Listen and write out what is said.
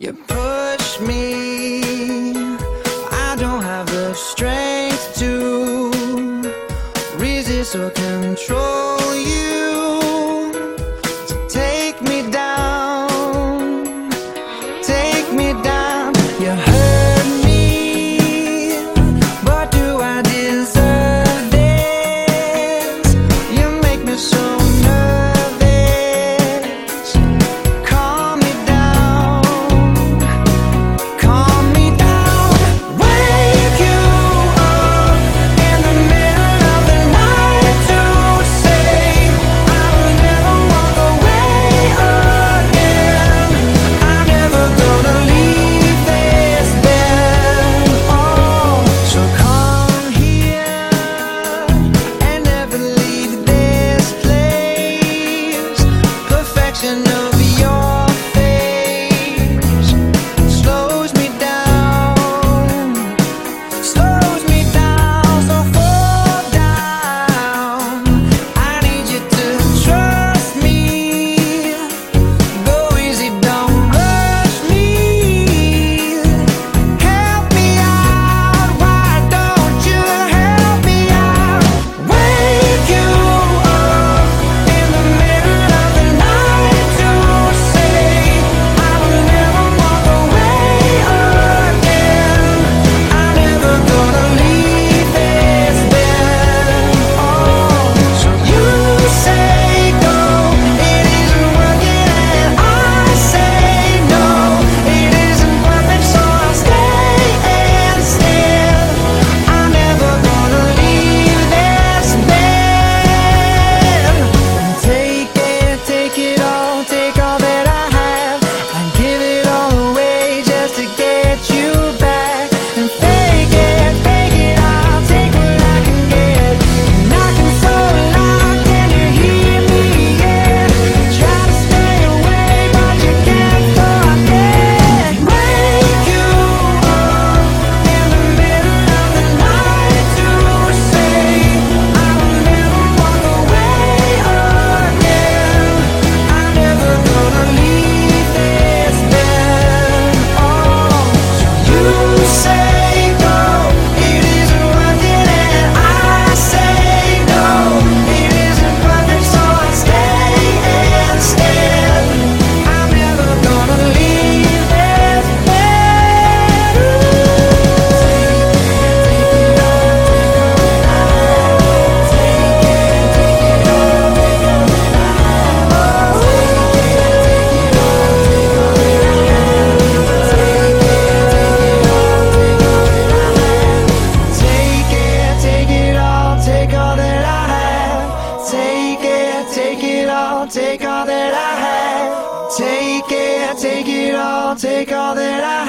You push me, I don't have the strength to resist or control you. take all that I have. Take it, take it all, take all that I have.